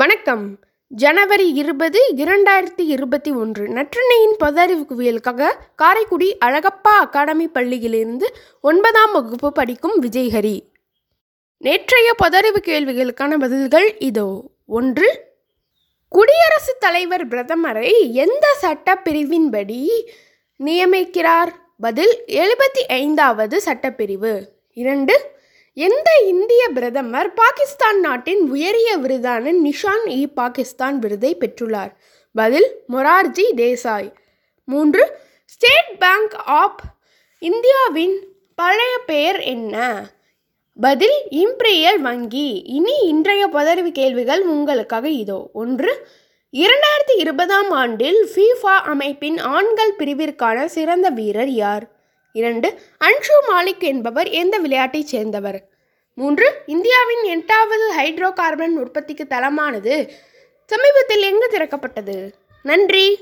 வணக்கம். ஜனவரி இருபது இரண்டாயிரத்தி இருபத்தி ஒன்று. நற்றினையின் பதறிவு குவியலுக்காக காரைக்குடி அழகப்பா அகாடமி பள்ளியிலிருந்து ஒன்பதாம் வகுப்பு படிக்கும் விஜய்ஹரி. நேற்றைய பதறிவு கேள்விகளுக்கான பதில்கள் இதோ. ஒன்று குடியரசுத் தலைவர் பிரதமரை எந்த சட்டப்பிரிவின்படி நியமிக்கிறார்? பதில் எழுபத்தி ஐந்தாவது சட்டப்பிரிவு. இரண்டு எந்த இந்திய பிரதமர் பாகிஸ்தான் நாட்டின் உயரிய விருதான நிஷான் இ பாகிஸ்தான் விருதை பெற்றுள்ளார்? பதில் மொரார்ஜி தேசாய். மூன்று ஸ்டேட் பேங்க் ஆஃப் இந்தியாவின் பழைய பெயர் என்ன? பதில் இம்பீரியல் வங்கி. இனி இன்றைய பதவி கேள்விகள் உங்களுக்காக இதோ. ஒன்று இரண்டாயிரத்தி இருபதாம் ஆண்டில் ஃபீஃபா அமைப்பின் ஆண்கள் பிரிவிற்கான சிறந்த வீரர் யார்? இரண்டு அன்ஷு மாலிக் என்பவர் எந்த விளையாட்டைச் சேர்ந்தவர்? மூன்று இந்தியாவின் எட்டாவது ஹைட்ரோ கார்பன் உற்பத்திக்கு தளமானது. சமீபத்தில் எங்கு திறக்கப்பட்டது? நன்றி.